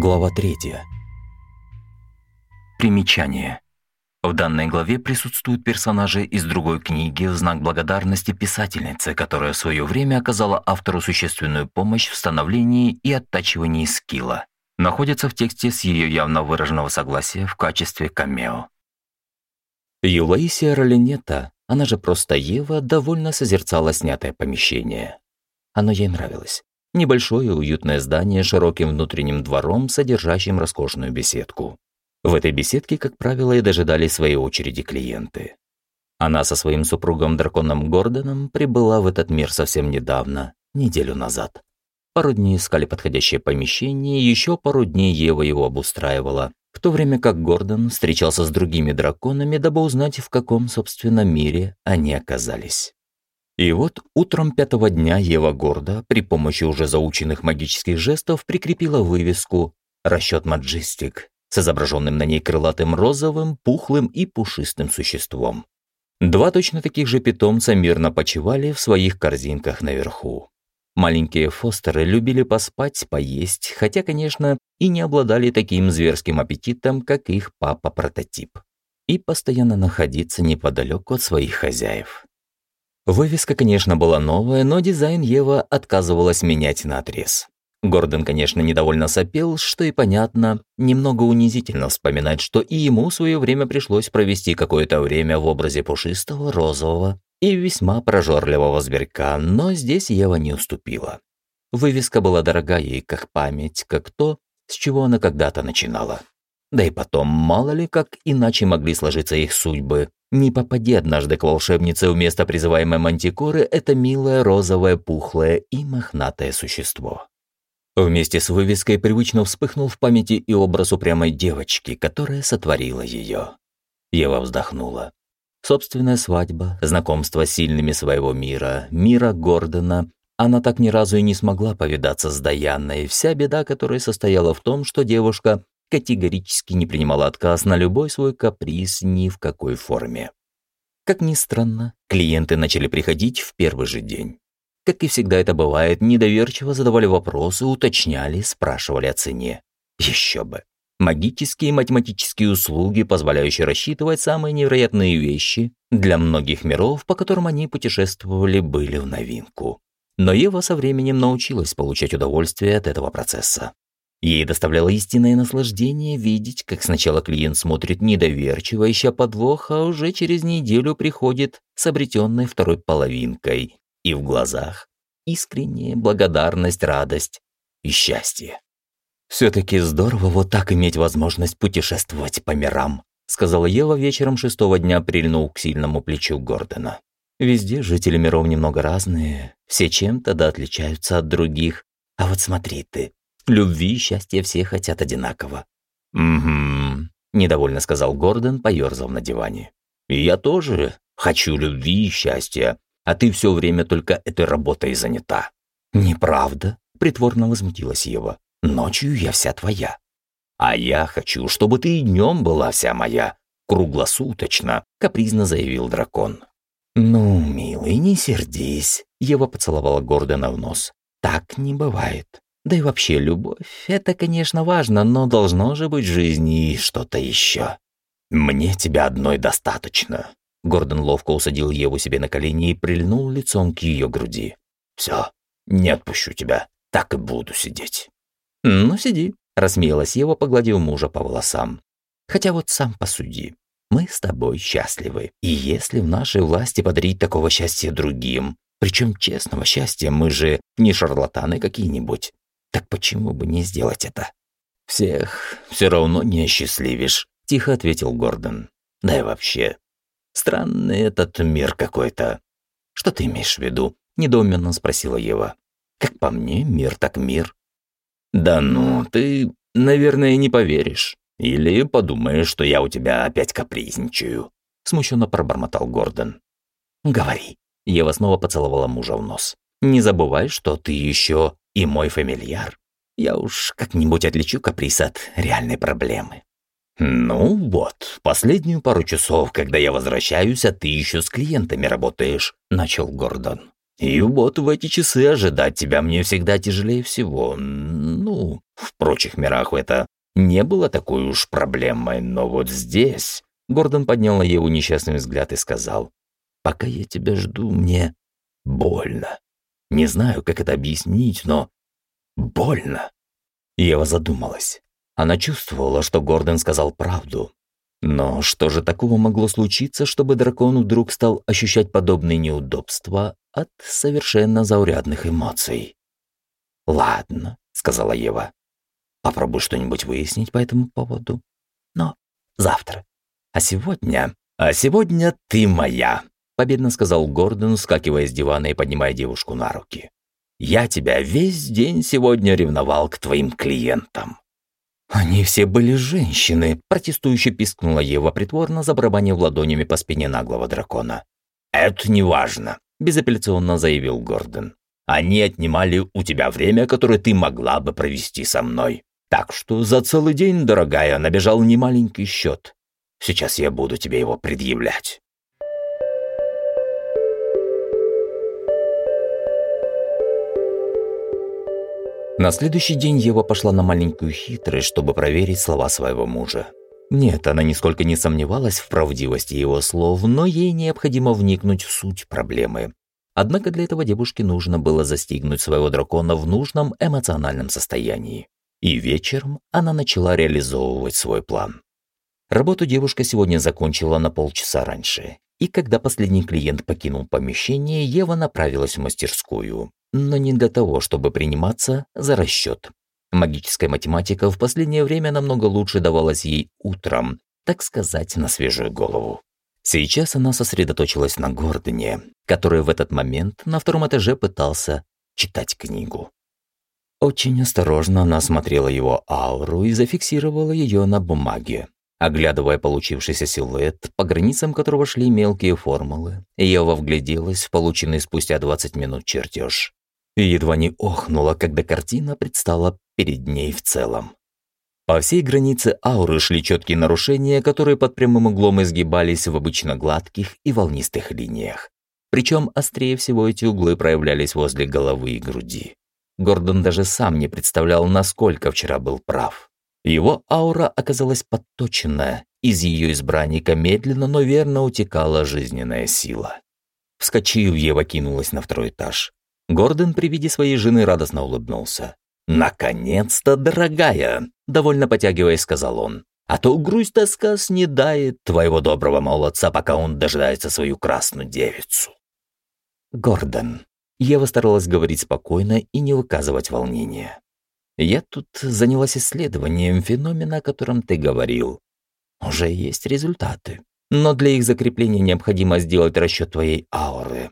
Глава 3. Примечание. В данной главе присутствуют персонажи из другой книги в знак благодарности писательницы, которая в свое время оказала автору существенную помощь в становлении и оттачивании скилла. Находится в тексте с ее явно выраженного согласия в качестве камео. Юлаисия Ролинета, она же просто Ева, довольно созерцала снятое помещение. Оно ей нравилось. Небольшое уютное здание с широким внутренним двором, содержащим роскошную беседку. В этой беседке, как правило, и дожидались своей очереди клиенты. Она со своим супругом-драконом Гордоном прибыла в этот мир совсем недавно, неделю назад. Пару дней искали подходящее помещение, еще пару дней Ева его обустраивала, в то время как Гордон встречался с другими драконами, дабы узнать, в каком, собственно, мире они оказались. И вот утром пятого дня Ева гордо, при помощи уже заученных магических жестов, прикрепила вывеску «Расчет Маджистик» с изображенным на ней крылатым розовым, пухлым и пушистым существом. Два точно таких же питомца мирно почивали в своих корзинках наверху. Маленькие фостеры любили поспать, поесть, хотя, конечно, и не обладали таким зверским аппетитом, как их папа-прототип. И постоянно находиться неподалеку от своих хозяев. Вывеска, конечно, была новая, но дизайн Ева отказывалась менять на отрез. Гордон, конечно, недовольно сопел, что и понятно, немного унизительно вспоминать, что и ему в свое время пришлось провести какое-то время в образе пушистого, розового и весьма прожорливого зверька, но здесь Ева не уступила. Вывеска была дорога ей как память, как то, с чего она когда-то начинала. Да и потом, мало ли, как иначе могли сложиться их судьбы. Не попади однажды к волшебнице вместо призываемой мантикоры это милое розовое, пухлое и мохнатое существо. Вместе с вывеской привычно вспыхнул в памяти и образ упрямой девочки, которая сотворила ее. Ева вздохнула. Собственная свадьба, знакомство с сильными своего мира, мира Гордона. Она так ни разу и не смогла повидаться с Даянной. Вся беда которой состояла в том, что девушка категорически не принимала отказ на любой свой каприз ни в какой форме. Как ни странно, клиенты начали приходить в первый же день. Как и всегда это бывает, недоверчиво задавали вопросы, уточняли, спрашивали о цене. Еще бы. Магические и математические услуги, позволяющие рассчитывать самые невероятные вещи, для многих миров, по которым они путешествовали, были в новинку. Но Ева со временем научилась получать удовольствие от этого процесса. Ей доставляло истинное наслаждение видеть, как сначала клиент смотрит недоверчиво, ища подвох, а уже через неделю приходит с обретенной второй половинкой. И в глазах искренняя благодарность, радость и счастье. «Все-таки здорово вот так иметь возможность путешествовать по мирам», сказала Ева вечером шестого дня, прильнув к сильному плечу Гордона. «Везде жители миров немного разные, все чем-то да отличаются от других. А вот смотри ты, Любви и счастья все хотят одинаково. «Угу», – недовольно сказал Гордон, поерзав на диване. «И я тоже хочу любви и счастья, а ты все время только этой работой занята». «Неправда», – притворно возмутилась Ева. «Ночью я вся твоя». «А я хочу, чтобы ты и днем была вся моя, круглосуточно», – капризно заявил дракон. «Ну, милый, не сердись», – Ева поцеловала Гордона в нос. «Так не бывает. Да и вообще любовь — это, конечно, важно, но должно же быть в жизни и что-то еще. Мне тебя одной достаточно. Гордон ловко усадил Еву себе на колени и прильнул лицом к ее груди. Все, не отпущу тебя, так и буду сидеть. Ну, сиди, рассмеялась Ева, погладив мужа по волосам. Хотя вот сам посуди. Мы с тобой счастливы. И если в нашей власти подарить такого счастья другим, причем честного счастья, мы же не шарлатаны какие-нибудь, так почему бы не сделать это? Всех все равно не осчастливишь, тихо ответил Гордон. Да и вообще, странный этот мир какой-то. Что ты имеешь в виду? недоуменно спросила Ева. Как по мне, мир так мир. Да ну, ты, наверное, не поверишь. Или подумаешь, что я у тебя опять капризничаю. Смущенно пробормотал Гордон. Говори. Ева снова поцеловала мужа в нос. Не забывай, что ты еще и мой фамильяр. Я уж как-нибудь отличу каприз от реальной проблемы. Ну вот, последнюю пару часов, когда я возвращаюсь, а ты еще с клиентами работаешь, начал Гордон. И вот в эти часы ожидать тебя мне всегда тяжелее всего. Ну, в прочих мирах это не было такой уж проблемой, но вот здесь...» Гордон поднял на Еву несчастный взгляд и сказал, «Пока я тебя жду, мне больно. Не знаю, как это объяснить, но больно». Ева задумалась. Она чувствовала, что Гордон сказал правду. Но что же такого могло случиться, чтобы дракон вдруг стал ощущать подобные неудобства от совершенно заурядных эмоций? «Ладно», — сказала Ева. «Попробуй что-нибудь выяснить по этому поводу. Но завтра. А сегодня... А сегодня ты моя», — победно сказал Гордон, скакивая с дивана и поднимая девушку на руки. «Я тебя весь день сегодня ревновал к твоим клиентам». «Они все были женщины», – протестующе пискнула Ева, притворно забарабанив ладонями по спине наглого дракона. «Это не важно», – безапелляционно заявил Гордон. «Они отнимали у тебя время, которое ты могла бы провести со мной. Так что за целый день, дорогая, набежал немаленький счет. Сейчас я буду тебе его предъявлять». На следующий день Ева пошла на маленькую хитрость, чтобы проверить слова своего мужа. Нет, она нисколько не сомневалась в правдивости его слов, но ей необходимо вникнуть в суть проблемы. Однако для этого девушке нужно было застигнуть своего дракона в нужном эмоциональном состоянии. И вечером она начала реализовывать свой план. Работу девушка сегодня закончила на полчаса раньше. И когда последний клиент покинул помещение, Ева направилась в мастерскую но не для того, чтобы приниматься за расчет. Магическая математика в последнее время намного лучше давалась ей утром, так сказать, на свежую голову. Сейчас она сосредоточилась на Гордоне, который в этот момент на втором этаже пытался читать книгу. Очень осторожно она смотрела его ауру и зафиксировала ее на бумаге. Оглядывая получившийся силуэт, по границам которого шли мелкие формулы, Ева вгляделась в полученный спустя 20 минут чертеж и едва не охнула, когда картина предстала перед ней в целом. По всей границе ауры шли четкие нарушения, которые под прямым углом изгибались в обычно гладких и волнистых линиях. Причем острее всего эти углы проявлялись возле головы и груди. Гордон даже сам не представлял, насколько вчера был прав. Его аура оказалась подточенная, из ее избранника медленно, но верно утекала жизненная сила. Вскочив, Ева кинулась на второй этаж. Гордон при виде своей жены радостно улыбнулся. «Наконец-то, дорогая!» – довольно потягиваясь, сказал он. «А то грусть тоска снедает твоего доброго молодца, пока он дожидается свою красную девицу». «Гордон». Ева старалась говорить спокойно и не выказывать волнения. «Я тут занялась исследованием феномена, о котором ты говорил. Уже есть результаты. Но для их закрепления необходимо сделать расчет твоей ауры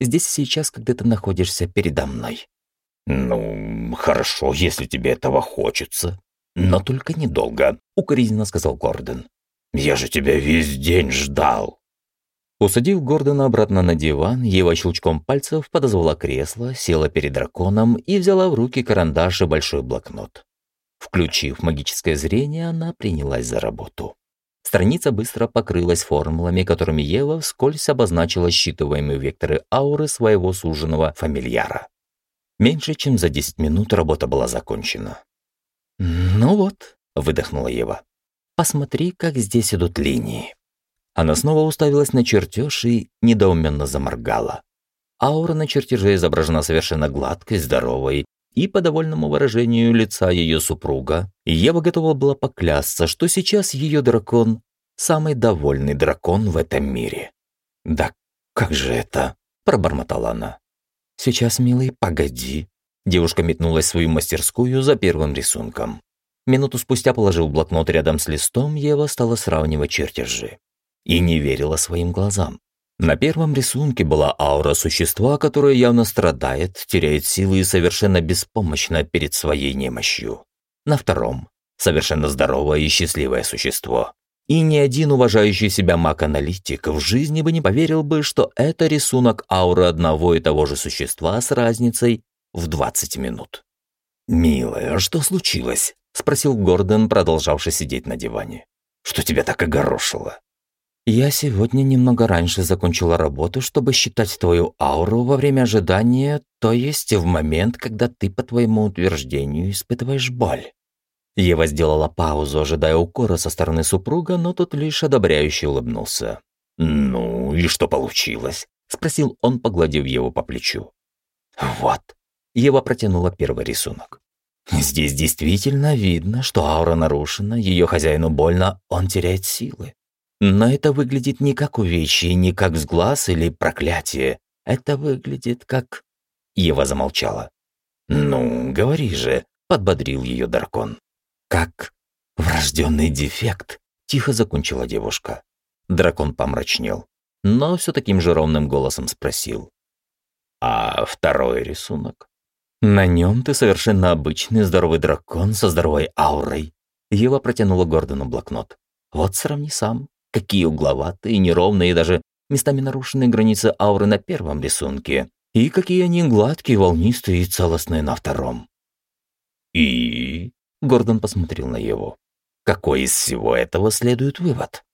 здесь сейчас, когда ты находишься передо мной». «Ну, хорошо, если тебе этого хочется. Но только недолго», — укоризненно сказал Гордон. «Я же тебя весь день ждал». Усадив Гордона обратно на диван, Ева щелчком пальцев подозвала кресло, села перед драконом и взяла в руки карандаш и большой блокнот. Включив магическое зрение, она принялась за работу. Страница быстро покрылась формулами, которыми Ева вскользь обозначила считываемые векторы ауры своего суженого фамильяра. Меньше чем за 10 минут работа была закончена. «Ну вот», — выдохнула Ева, — «посмотри, как здесь идут линии». Она снова уставилась на чертеж и недоуменно заморгала. Аура на чертеже изображена совершенно гладкой, здоровой, и по довольному выражению лица ее супруга, Ева готова была поклясться, что сейчас ее дракон – самый довольный дракон в этом мире. «Да как же это?» – пробормотала она. «Сейчас, милый, погоди». Девушка метнулась в свою мастерскую за первым рисунком. Минуту спустя положил блокнот рядом с листом, Ева стала сравнивать чертежи. И не верила своим глазам. На первом рисунке была аура существа, которое явно страдает, теряет силы и совершенно беспомощно перед своей немощью. На втором – совершенно здоровое и счастливое существо. И ни один уважающий себя маг-аналитик в жизни бы не поверил бы, что это рисунок ауры одного и того же существа с разницей в 20 минут. «Милая, что случилось?» – спросил Гордон, продолжавший сидеть на диване. «Что тебя так огорошило?» Я сегодня немного раньше закончила работу, чтобы считать твою ауру во время ожидания, то есть в момент, когда ты, по твоему утверждению, испытываешь боль. Ева сделала паузу, ожидая укора со стороны супруга, но тот лишь одобряюще улыбнулся. «Ну, и что получилось?» – спросил он, погладив Еву по плечу. «Вот». Ева протянула первый рисунок. Здесь действительно видно, что аура нарушена, ее хозяину больно, он теряет силы. Но это выглядит не как увечье, не как взглаз или проклятие. Это выглядит как... Ева замолчала. «Ну, говори же», — подбодрил ее дракон. «Как врожденный дефект», — тихо закончила девушка. Дракон помрачнел, но все таким же ровным голосом спросил. «А второй рисунок?» «На нем ты совершенно обычный здоровый дракон со здоровой аурой». Ева протянула Гордону блокнот. «Вот сравни сам, какие угловатые, неровные и даже местами нарушенные границы ауры на первом рисунке, и какие они гладкие, волнистые и целостные на втором». «И...» — Гордон посмотрел на Еву. «Какой из всего этого следует вывод?»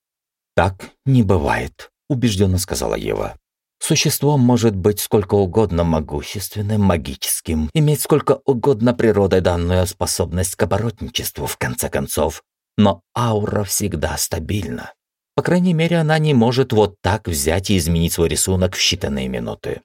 «Так не бывает», — убежденно сказала Ева. «Существо может быть сколько угодно могущественным, магическим, иметь сколько угодно природой данную способность к оборотничеству, в конце концов, но аура всегда стабильна. По крайней мере, она не может вот так взять и изменить свой рисунок в считанные минуты.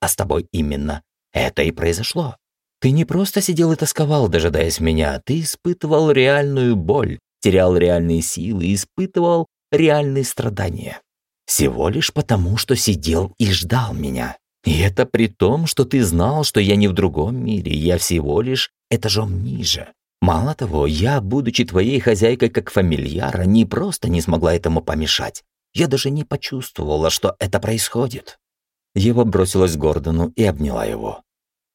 А с тобой именно это и произошло. Ты не просто сидел и тосковал, дожидаясь меня, ты испытывал реальную боль, терял реальные силы, испытывал реальные страдания. Всего лишь потому, что сидел и ждал меня. И это при том, что ты знал, что я не в другом мире, я всего лишь этажом ниже. Мало того, я, будучи твоей хозяйкой как фамильяра, не просто не смогла этому помешать. Я даже не почувствовала, что это происходит. Ева бросилась к Гордону и обняла его.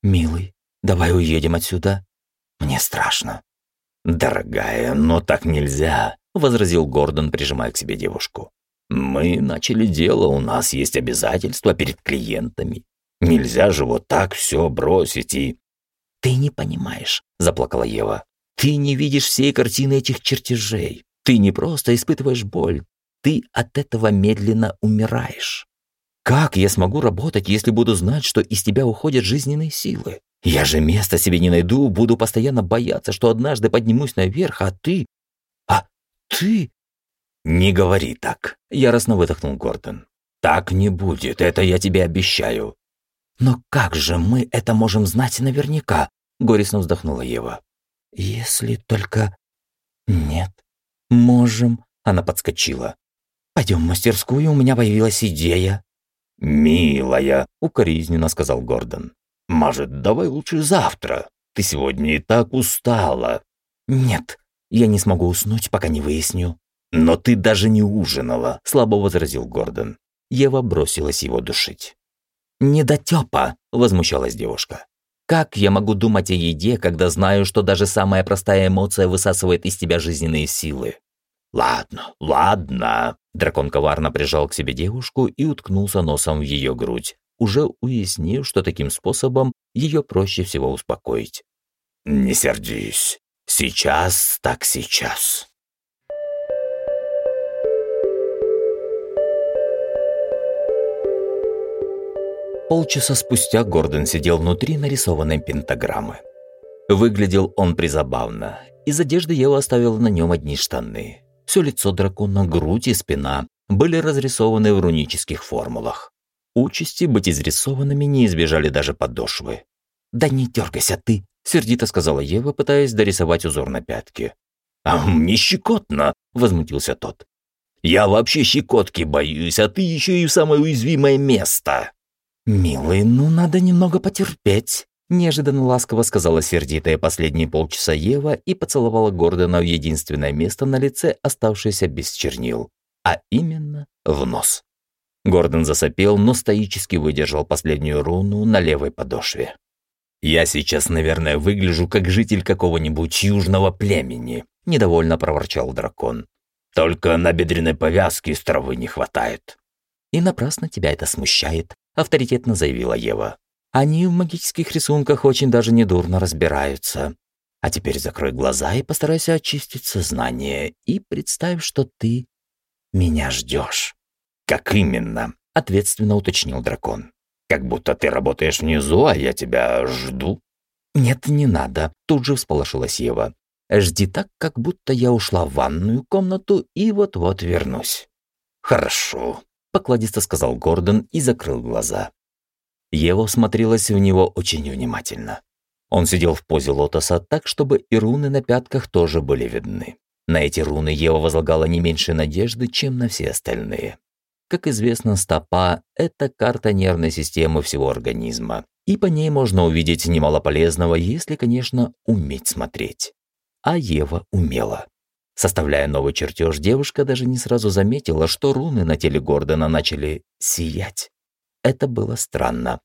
«Милый, давай уедем отсюда. Мне страшно». «Дорогая, но так нельзя возразил Гордон, прижимая к себе девушку. «Мы начали дело, у нас есть обязательства перед клиентами. Нельзя же вот так все бросить и...» «Ты не понимаешь», — заплакала Ева. «Ты не видишь всей картины этих чертежей. Ты не просто испытываешь боль, ты от этого медленно умираешь. Как я смогу работать, если буду знать, что из тебя уходят жизненные силы? Я же места себе не найду, буду постоянно бояться, что однажды поднимусь наверх, а ты ты...» «Не говори так», — яростно выдохнул Гордон. «Так не будет, это я тебе обещаю». «Но как же мы это можем знать наверняка?» — горестно вздохнула Ева. «Если только...» «Нет, можем...» — она подскочила. «Пойдем в мастерскую, у меня появилась идея». «Милая», — укоризненно сказал Гордон. «Может, давай лучше завтра? Ты сегодня и так устала». «Нет, я не смогу уснуть, пока не выясню». «Но ты даже не ужинала», — слабо возразил Гордон. Ева бросилась его душить. «Недотёпа!» — возмущалась девушка. «Как я могу думать о еде, когда знаю, что даже самая простая эмоция высасывает из тебя жизненные силы?» «Ладно, ладно!» Дракон коварно прижал к себе девушку и уткнулся носом в ее грудь, уже уяснив, что таким способом ее проще всего успокоить. «Не сердись. Сейчас так сейчас. Полчаса спустя Гордон сидел внутри нарисованной пентаграммы. Выглядел он призабавно. Из одежды Ева оставила на нем одни штаны. Все лицо дракона, грудь и спина были разрисованы в рунических формулах. Участи быть изрисованными не избежали даже подошвы. «Да не дергайся ты!» сердито сказала Ева, пытаясь дорисовать узор на пятке. «А мне щекотно!» – возмутился тот. «Я вообще щекотки боюсь, а ты еще и в самое уязвимое место!» «Милый, ну надо немного потерпеть», – неожиданно ласково сказала сердитая последние полчаса Ева и поцеловала Гордона в единственное место на лице, оставшееся без чернил, а именно в нос. Гордон засопел, но стоически выдержал последнюю руну на левой подошве. «Я сейчас, наверное, выгляжу как житель какого-нибудь южного племени», – недовольно проворчал дракон. «Только на бедренной повязке из травы не хватает». «И напрасно тебя это смущает», – авторитетно заявила Ева. «Они в магических рисунках очень даже недурно разбираются. А теперь закрой глаза и постарайся очистить сознание и представь, что ты меня ждешь». «Как именно?» – ответственно уточнил дракон. «Как будто ты работаешь внизу, а я тебя жду». «Нет, не надо», – тут же всполошилась Ева. «Жди так, как будто я ушла в ванную комнату и вот-вот вернусь». «Хорошо», – покладисто сказал Гордон и закрыл глаза. Ева смотрелась в него очень внимательно. Он сидел в позе лотоса так, чтобы и руны на пятках тоже были видны. На эти руны Ева возлагала не меньше надежды, чем на все остальные. Как известно, стопа – это карта нервной системы всего организма, и по ней можно увидеть немало полезного, если, конечно, уметь смотреть. А Ева умела. Составляя новый чертеж, девушка даже не сразу заметила, что руны на теле Гордона начали сиять. Это было странно.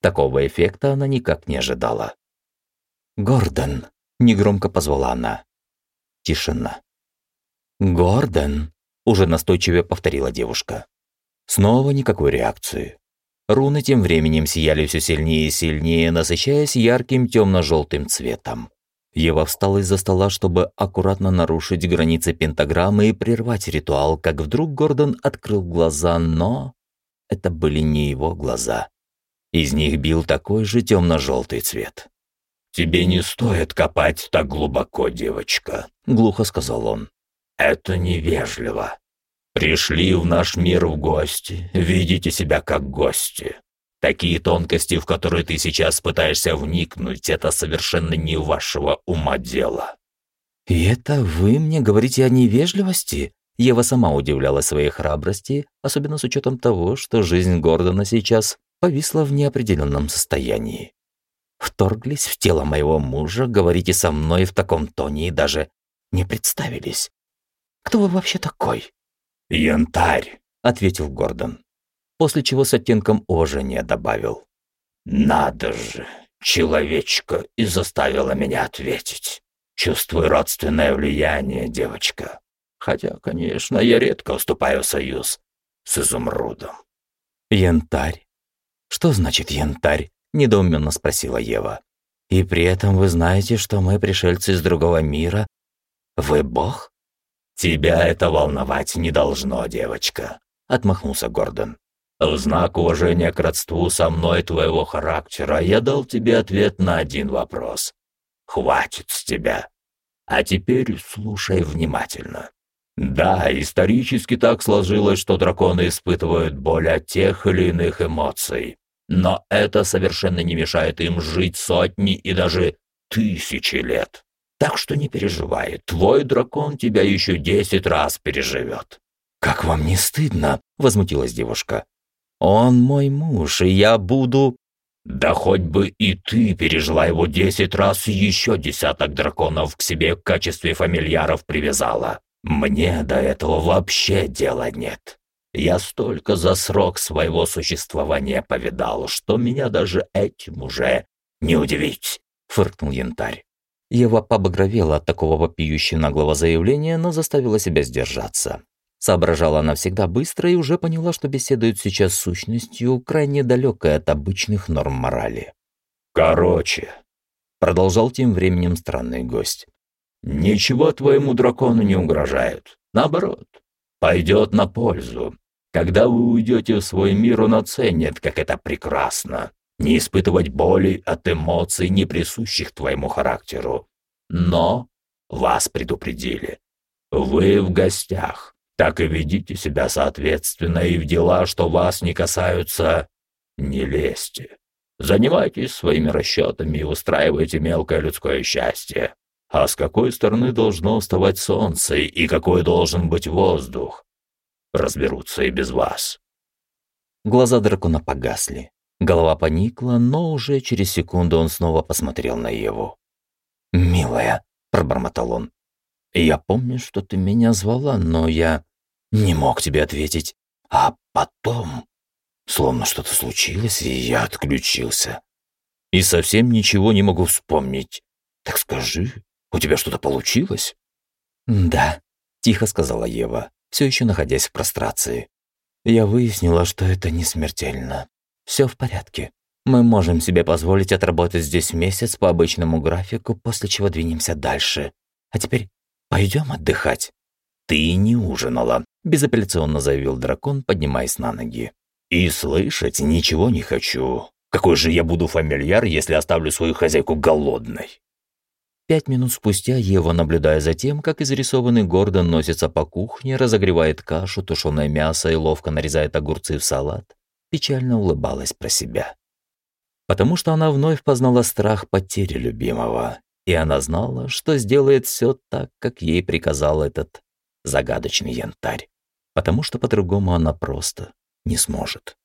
Такого эффекта она никак не ожидала. «Гордон!» – негромко позвала она. Тишина. «Гордон!» – уже настойчивее повторила девушка. Снова никакой реакции. Руны тем временем сияли все сильнее и сильнее, насыщаясь ярким темно-желтым цветом. Ева встала из-за стола, чтобы аккуратно нарушить границы пентаграммы и прервать ритуал, как вдруг Гордон открыл глаза, но это были не его глаза. Из них бил такой же темно-желтый цвет. «Тебе не стоит копать так глубоко, девочка», — глухо сказал он. «Это невежливо. Пришли в наш мир в гости, видите себя как гости. Такие тонкости, в которые ты сейчас пытаешься вникнуть, это совершенно не вашего ума дело». «И это вы мне говорите о невежливости?» Ева сама удивлялась своей храбрости, особенно с учетом того, что жизнь Гордона сейчас повисла в неопределенном состоянии. Вторглись в тело моего мужа, говорите со мной в таком тоне и даже не представились. Кто вы вообще такой? «Янтарь», — ответил Гордон, после чего с оттенком уважения добавил. «Надо же, человечка и заставила меня ответить. Чувствую родственное влияние, девочка. Хотя, конечно, я редко уступаю союз с изумрудом». «Янтарь? Что значит янтарь?» – недоуменно спросила Ева. «И при этом вы знаете, что мы пришельцы из другого мира? Вы бог?» «Тебя это волновать не должно, девочка», — отмахнулся Гордон. «В знак уважения к родству со мной твоего характера я дал тебе ответ на один вопрос. Хватит с тебя. А теперь слушай внимательно. Да, исторически так сложилось, что драконы испытывают боль от тех или иных эмоций. Но это совершенно не мешает им жить сотни и даже тысячи лет. Так что не переживай, твой дракон тебя еще десять раз переживет». «Как вам не стыдно?» – возмутилась девушка. «Он мой муж, и я буду...» «Да хоть бы и ты пережила его десять раз, и еще десяток драконов к себе в качестве фамильяров привязала. Мне до этого вообще дела нет. Я столько за срок своего существования повидал, что меня даже этим уже не удивить», — фыркнул янтарь. Ева побагровела от такого вопиющего наглого заявления, но заставила себя сдержаться. Соображала она всегда быстро и уже поняла, что беседует сейчас с сущностью, крайне далекой от обычных норм морали. «Короче», — продолжал тем временем странный гость, «ничего твоему дракону не угрожает. Наоборот, пойдет на пользу. Когда вы уйдете в свой мир, он оценит, как это прекрасно не испытывать боли от эмоций, не присущих твоему характеру. Но вас предупредили. Вы в гостях, так и ведите себя соответственно и в дела, что вас не касаются, не лезьте. Занимайтесь своими расчетами и устраивайте мелкое людское счастье. А с какой стороны должно вставать солнце и какой должен быть воздух? Разберутся и без вас. Глаза дракона погасли. Голова поникла, но уже через секунду он снова посмотрел на Еву. «Милая», — пробормотал он, — «я помню, что ты меня звала, но я не мог тебе ответить. А потом, словно что-то случилось, и я отключился. И совсем ничего не могу вспомнить. Так скажи, у тебя что-то получилось?» «Да», — тихо сказала Ева, все еще находясь в прострации. «Я выяснила, что это не смертельно. Все в порядке. Мы можем себе позволить отработать здесь месяц по обычному графику, после чего двинемся дальше. А теперь пойдем отдыхать. Ты не ужинала, безапелляционно заявил дракон, поднимаясь на ноги. «И слышать ничего не хочу. Какой же я буду фамильяр, если оставлю свою хозяйку голодной?» Пять минут спустя Ева, наблюдая за тем, как изрисованный Гордон носится по кухне, разогревает кашу, тушеное мясо и ловко нарезает огурцы в салат, печально улыбалась про себя. Потому что она вновь познала страх потери любимого, и она знала, что сделает все так, как ей приказал этот загадочный янтарь. Потому что по-другому она просто не сможет.